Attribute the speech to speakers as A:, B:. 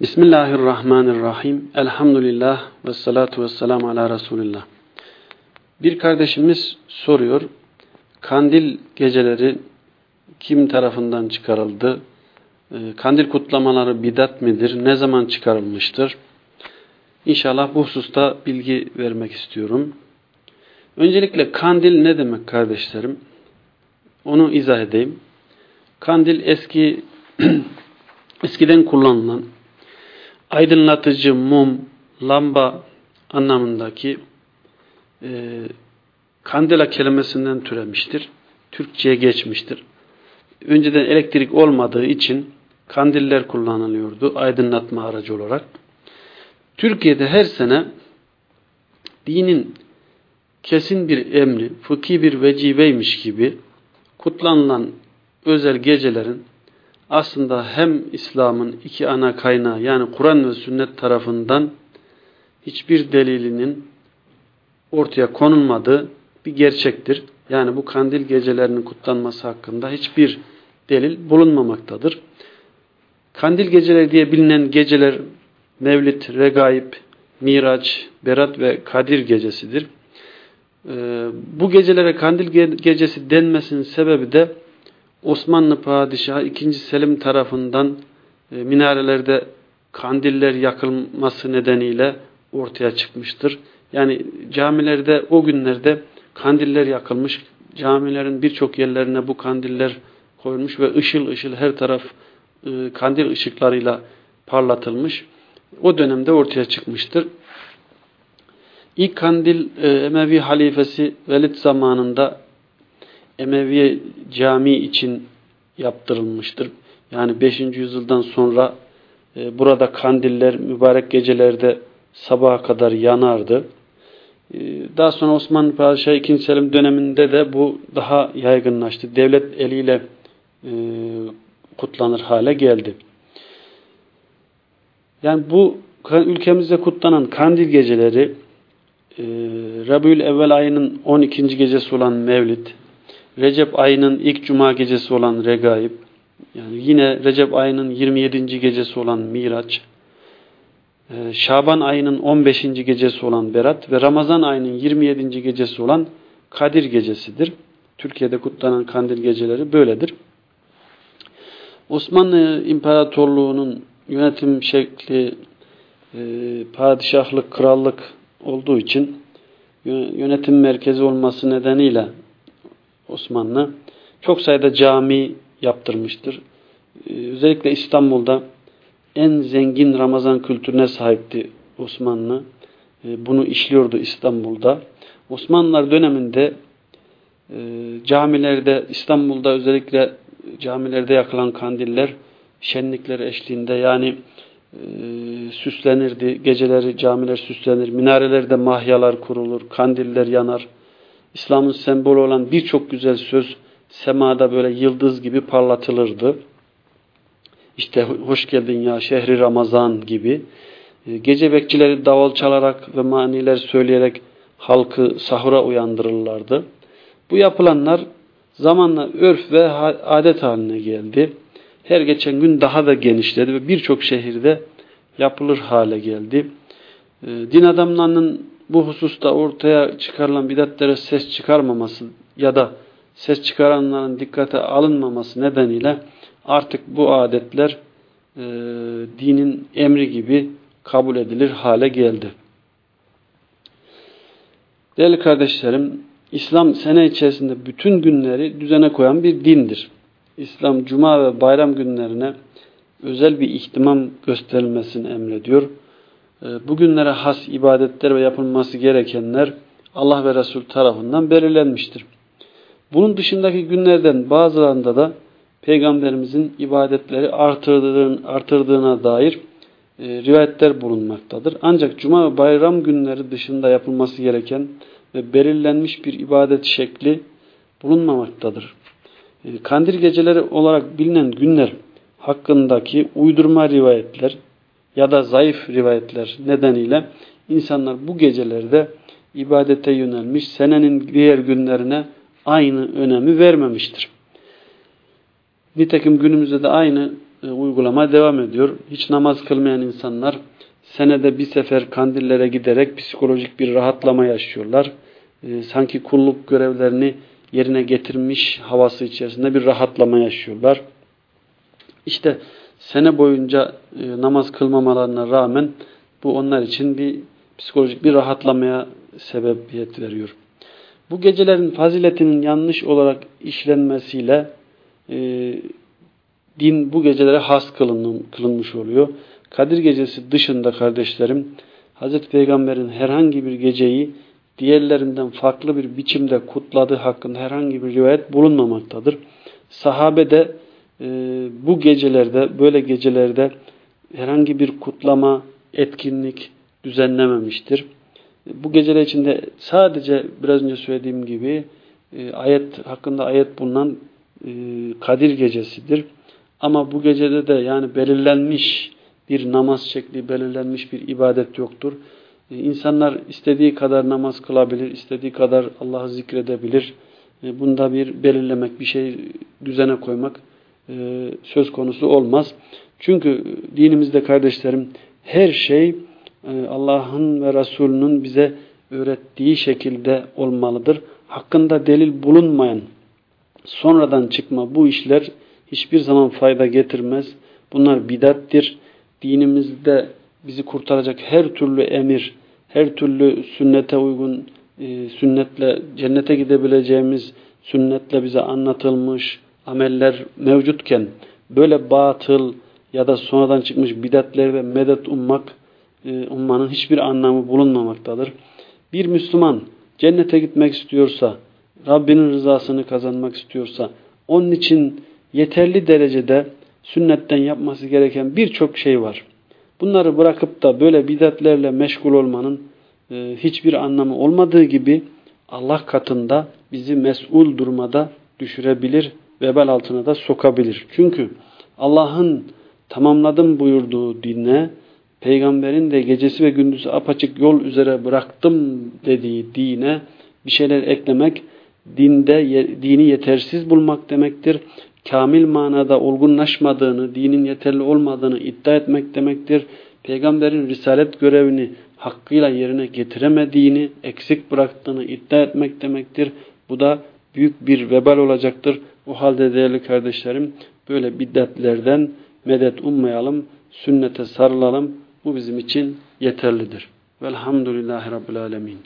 A: Bismillahirrahmanirrahim. Elhamdülillah ve salatu ve selamu ala Resulillah. Bir kardeşimiz soruyor. Kandil geceleri kim tarafından çıkarıldı? Ee, kandil kutlamaları bidat midir? Ne zaman çıkarılmıştır? İnşallah bu hususta bilgi vermek istiyorum. Öncelikle kandil ne demek kardeşlerim? Onu izah edeyim. Kandil eski eskiden kullanılan aydınlatıcı mum, lamba anlamındaki e, kandela kelimesinden türemiştir. Türkçe'ye geçmiştir. Önceden elektrik olmadığı için kandiller kullanılıyordu aydınlatma aracı olarak. Türkiye'de her sene dinin kesin bir emri, fıkhi bir vecibeymiş gibi kutlanılan özel gecelerin aslında hem İslam'ın iki ana kaynağı yani Kur'an ve sünnet tarafından hiçbir delilinin ortaya konulmadığı bir gerçektir. Yani bu kandil gecelerinin kutlanması hakkında hiçbir delil bulunmamaktadır. Kandil geceleri diye bilinen geceler Mevlid, Regaib, Miraç, Berat ve Kadir gecesidir. Ee, bu gecelere kandil gecesi denmesinin sebebi de Osmanlı Padişahı 2. Selim tarafından e, minarelerde kandiller yakılması nedeniyle ortaya çıkmıştır. Yani camilerde o günlerde kandiller yakılmış. Camilerin birçok yerlerine bu kandiller koyulmuş ve ışıl ışıl her taraf e, kandil ışıklarıyla parlatılmış. O dönemde ortaya çıkmıştır. İlk kandil e, Emevi halifesi Velid zamanında Emeviye cami için yaptırılmıştır. Yani 5. yüzyıldan sonra e, burada kandiller mübarek gecelerde sabaha kadar yanardı. E, daha sonra Osmanlı Padişahı 2. Selim döneminde de bu daha yaygınlaştı. Devlet eliyle e, kutlanır hale geldi. Yani bu ülkemizde kutlanan kandil geceleri e, Rabiül Evvel ayının 12. gecesi olan Mevlid, Recep ayının ilk cuma gecesi olan Regaib, yani yine Recep ayının 27. gecesi olan Miraç, e, Şaban ayının 15. gecesi olan Berat ve Ramazan ayının 27. gecesi olan Kadir gecesidir. Türkiye'de kutlanan kandil geceleri böyledir. Osmanlı İmparatorluğu'nun yönetim şekli e, padişahlık, krallık olduğu için yönetim merkezi olması nedeniyle Osmanlı çok sayıda cami yaptırmıştır. Ee, özellikle İstanbul'da en zengin Ramazan kültürüne sahipti Osmanlı. Ee, bunu işliyordu İstanbul'da. Osmanlılar döneminde e, camilerde, İstanbul'da özellikle camilerde yakılan kandiller şenlikler eşliğinde yani e, süslenirdi. Geceleri camiler süslenir. Minarelerde mahyalar kurulur. Kandiller yanar. İslam'ın sembolü olan birçok güzel söz semada böyle yıldız gibi parlatılırdı. İşte hoş geldin ya şehri Ramazan gibi. E, gece bekçileri davul çalarak ve maniler söyleyerek halkı sahura uyandırırlardı. Bu yapılanlar zamanla örf ve adet haline geldi. Her geçen gün daha da genişledi ve birçok şehirde yapılır hale geldi. E, din adamlarının bu hususta ortaya çıkarılan bidatlere ses çıkarmaması ya da ses çıkaranların dikkate alınmaması nedeniyle artık bu adetler e, dinin emri gibi kabul edilir hale geldi. Değerli kardeşlerim, İslam sene içerisinde bütün günleri düzene koyan bir dindir. İslam cuma ve bayram günlerine özel bir ihtimam gösterilmesini emrediyor. Ee, bugünlere has ibadetler ve yapılması gerekenler Allah ve Resul tarafından belirlenmiştir. Bunun dışındaki günlerden bazılarında da Peygamberimizin ibadetleri artırdığına dair e, rivayetler bulunmaktadır. Ancak cuma ve bayram günleri dışında yapılması gereken ve belirlenmiş bir ibadet şekli bulunmamaktadır. E, kandil geceleri olarak bilinen günler hakkındaki uydurma rivayetler ya da zayıf rivayetler nedeniyle insanlar bu gecelerde ibadete yönelmiş, senenin diğer günlerine aynı önemi vermemiştir. Nitekim günümüzde de aynı e, uygulama devam ediyor. Hiç namaz kılmayan insanlar senede bir sefer kandillere giderek psikolojik bir rahatlama yaşıyorlar. E, sanki kulluk görevlerini yerine getirmiş havası içerisinde bir rahatlama yaşıyorlar. İşte sene boyunca e, namaz kılmamalarına rağmen bu onlar için bir psikolojik bir rahatlamaya sebebiyet veriyor. Bu gecelerin faziletinin yanlış olarak işlenmesiyle e, din bu gecelere has kılınmış oluyor. Kadir gecesi dışında kardeşlerim Hazreti Peygamber'in herhangi bir geceyi diğerlerinden farklı bir biçimde kutladığı hakkında herhangi bir rivayet bulunmamaktadır. Sahabe de bu gecelerde, böyle gecelerde herhangi bir kutlama, etkinlik düzenlememiştir. Bu geceler içinde sadece biraz önce söylediğim gibi e, ayet hakkında ayet bulunan e, Kadir gecesidir. Ama bu gecede de yani belirlenmiş bir namaz şekli, belirlenmiş bir ibadet yoktur. E, insanlar istediği kadar namaz kılabilir, istediği kadar Allah'ı zikredebilir. Bunda bir belirlemek, bir şey düzene koymak söz konusu olmaz. Çünkü dinimizde kardeşlerim her şey Allah'ın ve Resulünün bize öğrettiği şekilde olmalıdır. Hakkında delil bulunmayan sonradan çıkma bu işler hiçbir zaman fayda getirmez. Bunlar bidattir. Dinimizde bizi kurtaracak her türlü emir, her türlü sünnete uygun, e, sünnetle cennete gidebileceğimiz sünnetle bize anlatılmış ameller mevcutken böyle batıl ya da sonradan çıkmış bidatler ve medet ummak e, ummanın hiçbir anlamı bulunmamaktadır. Bir Müslüman cennete gitmek istiyorsa, Rabbinin rızasını kazanmak istiyorsa, onun için yeterli derecede sünnetten yapması gereken birçok şey var. Bunları bırakıp da böyle bidatlerle meşgul olmanın e, hiçbir anlamı olmadığı gibi Allah katında bizi mesul durmada düşürebilir, vebal altına da sokabilir. Çünkü Allah'ın tamamladım buyurduğu dine, peygamberin de gecesi ve gündüzü apaçık yol üzere bıraktım dediği dine bir şeyler eklemek, dinde dini yetersiz bulmak demektir kamil manada olgunlaşmadığını, dinin yeterli olmadığını iddia etmek demektir. Peygamberin risalet görevini hakkıyla yerine getiremediğini, eksik bıraktığını iddia etmek demektir. Bu da büyük bir vebal olacaktır. O halde değerli kardeşlerim böyle biddetlerden medet ummayalım, sünnete sarılalım. Bu bizim için yeterlidir. Velhamdülillahi Rabbil Alemin.